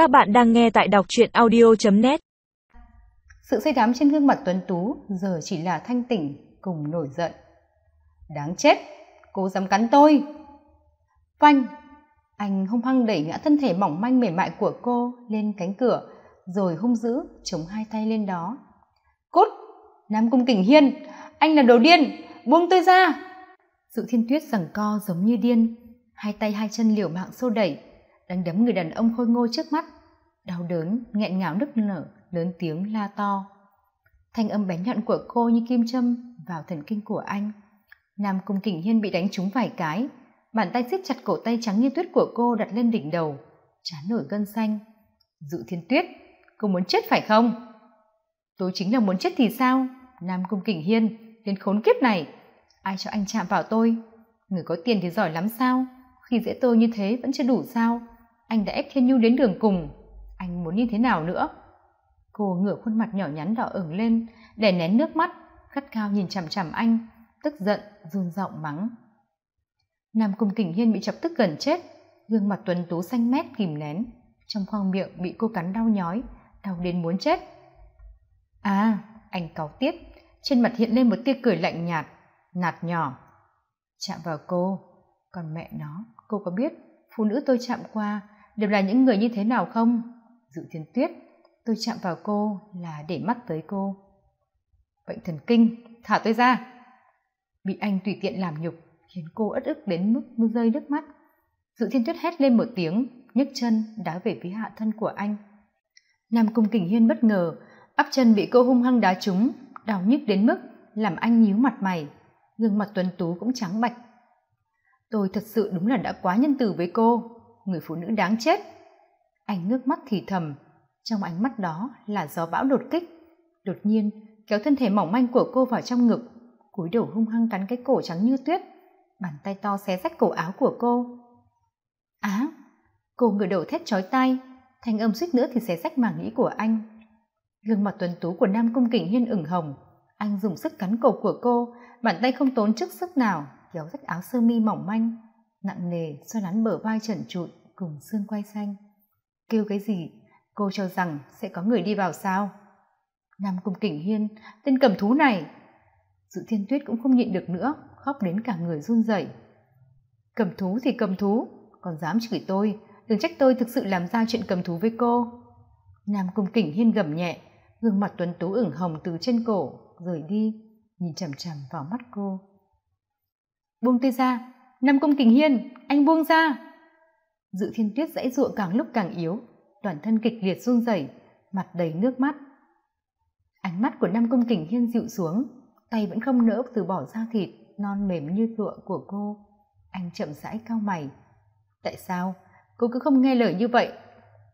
Các bạn đang nghe tại đọc truyện audio.net Sự say đắm trên gương mặt Tuấn Tú giờ chỉ là thanh tỉnh cùng nổi giận. Đáng chết, cô dám cắn tôi. Phanh, anh hung hăng đẩy ngã thân thể mỏng manh mềm mại của cô lên cánh cửa, rồi hung dữ chống hai tay lên đó. Cút, Nam Cung Kình Hiên, anh là đồ điên, buông tôi ra. Dự thiên tuyết rằng co giống như điên, hai tay hai chân liều mạng xô đẩy, đánh đấm người đàn ông khôi ngô trước mắt. Đau đớn, nghẹn ngào nức nở, lớn tiếng la to. Thanh âm bén nhọn của cô như kim châm vào thần kinh của anh. Nam cung kình hiên bị đánh trúng vài cái. Bàn tay siết chặt cổ tay trắng như tuyết của cô đặt lên đỉnh đầu, chán nổi gân xanh. Dự thiên tuyết, cô muốn chết phải không? Tôi chính là muốn chết thì sao? Nam cung kình hiên, đến khốn kiếp này. Ai cho anh chạm vào tôi? Người có tiền thì giỏi lắm sao? Khi dễ tôi như thế vẫn chưa đủ sao? Anh đã ép thiên nhu đến đường cùng. Anh muốn như thế nào nữa? Cô ngửa khuôn mặt nhỏ nhắn đỏ ửng lên để nén nước mắt khát cao nhìn chằm chằm anh, tức giận, run giọng mắng. Nam cung kình hiên bị chọc tức gần chết, gương mặt tuấn tú xanh mét kìm nén, trong khoang miệng bị cô cắn đau nhói, đau đến muốn chết. À anh cáu tiếp, trên mặt hiện lên một tia cười lạnh nhạt, nạt nhỏ, chạm vào cô, còn mẹ nó, cô có biết, phụ nữ tôi chạm qua đều là những người như thế nào không? Dự thiên tuyết, tôi chạm vào cô là để mắt tới cô. Bệnh thần kinh, thả tôi ra. Bị anh tùy tiện làm nhục, khiến cô ất ức đến mức mưa rơi nước mắt. Dự thiên tuyết hét lên một tiếng, nhấc chân đá về phía hạ thân của anh. Nam cung kình hiên bất ngờ, áp chân bị cô hung hăng đá trúng, đau nhức đến mức làm anh nhíu mặt mày, gương mặt tuấn tú cũng trắng bạch. Tôi thật sự đúng là đã quá nhân từ với cô người phụ nữ đáng chết. Anh ngước mắt thì thầm. Trong ánh mắt đó là gió bão đột kích. Đột nhiên, kéo thân thể mỏng manh của cô vào trong ngực, cúi đầu hung hăng cắn cái cổ trắng như tuyết, bàn tay to xé rách cổ áo của cô. Á, cô ngửa đầu thét chói tai, thanh âm suýt nữa thì xé rách màng nghĩ của anh. Gương mặt tuấn tú của nam cung kình hiên ửng hồng. Anh dùng sức cắn cổ của cô, bàn tay không tốn chức sức nào, kéo rách áo sơ mi mỏng manh, nặng nề, xoa nắn bờ vai trần trụi cùng xương quay xanh. Kêu cái gì? Cô cho rằng sẽ có người đi vào sao? Nam cung kỉnh hiên, tên cầm thú này. Dự thiên tuyết cũng không nhịn được nữa, khóc đến cả người run rẩy. Cầm thú thì cầm thú, còn dám chửi tôi, đừng trách tôi thực sự làm ra chuyện cầm thú với cô. Nam cung kỉnh hiên gầm nhẹ, gương mặt tuấn tú ửng hồng từ trên cổ, rời đi, nhìn chằm chằm vào mắt cô. Buông tay ra nam cung kình hiên, anh buông ra dự thiên tuyết dãy ruộng càng lúc càng yếu, toàn thân kịch liệt run rẩy, mặt đầy nước mắt. Ánh mắt của nam cung kình hiên dịu xuống, tay vẫn không nỡ từ bỏ da thịt non mềm như lụa của cô. Anh chậm rãi cao mày. Tại sao? Cô cứ không nghe lời như vậy.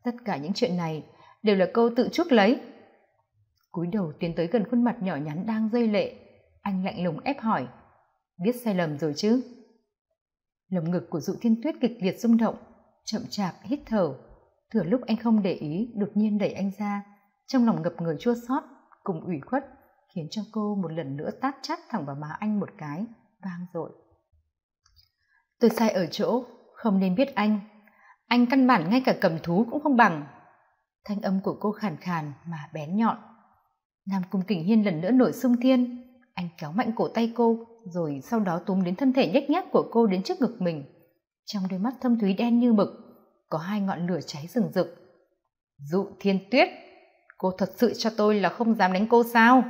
Tất cả những chuyện này đều là cô tự chuốc lấy. Cúi đầu tiến tới gần khuôn mặt nhỏ nhắn đang rơi lệ. Anh lạnh lùng ép hỏi. Biết sai lầm rồi chứ? Lồng ngực của dụ thiên tuyết kịch liệt rung động chậm chạp, hít thở. Thừa lúc anh không để ý, đột nhiên đẩy anh ra. Trong lòng ngập người chua xót cùng ủy khuất, khiến cho cô một lần nữa tát chát thẳng vào má anh một cái, vang dội. Tôi sai ở chỗ, không nên biết anh. Anh căn bản ngay cả cầm thú cũng không bằng. Thanh âm của cô khàn khàn mà bén nhọn. Nam cung kình hiên lần nữa nổi sung thiên. Anh kéo mạnh cổ tay cô, rồi sau đó túm đến thân thể nhếch nhác của cô đến trước ngực mình trong đôi mắt thâm thúy đen như mực, có hai ngọn lửa cháy rừng rực. Dụ thiên tuyết, cô thật sự cho tôi là không dám đánh cô sao?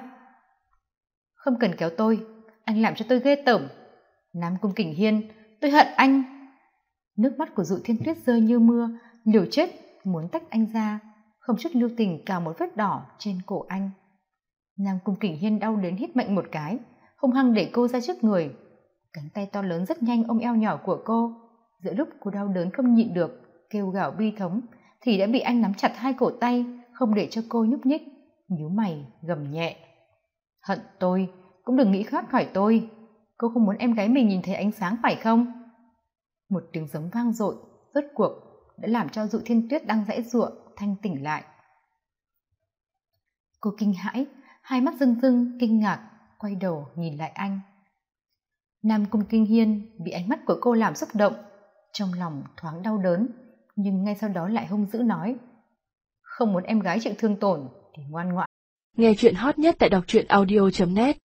Không cần kéo tôi, anh làm cho tôi ghê tởm. Nam cung kình hiên, tôi hận anh. Nước mắt của dụ thiên tuyết rơi như mưa, liều chết muốn tách anh ra, không chút lưu tình cào một vết đỏ trên cổ anh. Nam cung kình hiên đau đến hít mạnh một cái, hung hăng để cô ra trước người. Cánh tay to lớn rất nhanh ôm eo nhỏ của cô giữa lúc cô đau đớn không nhịn được, kêu gào bi thống, thì đã bị anh nắm chặt hai cổ tay, không để cho cô nhúc nhích, nhíu mày, gầm nhẹ. Hận tôi, cũng đừng nghĩ thoát khỏi tôi. Cô không muốn em gái mình nhìn thấy ánh sáng phải không? Một tiếng giống vang dội, rốt cuộc đã làm cho dụ thiên tuyết đang dãy giụa, thanh tỉnh lại. Cô kinh hãi, hai mắt rưng rưng, kinh ngạc, quay đầu nhìn lại anh. Nam cung kinh hiên bị ánh mắt của cô làm xúc động trong lòng thoáng đau đớn, nhưng ngay sau đó lại hung dữ nói, không muốn em gái chịu thương tổn thì ngoan ngoãn. Nghe chuyện hot nhất tại đọc truyện audio.net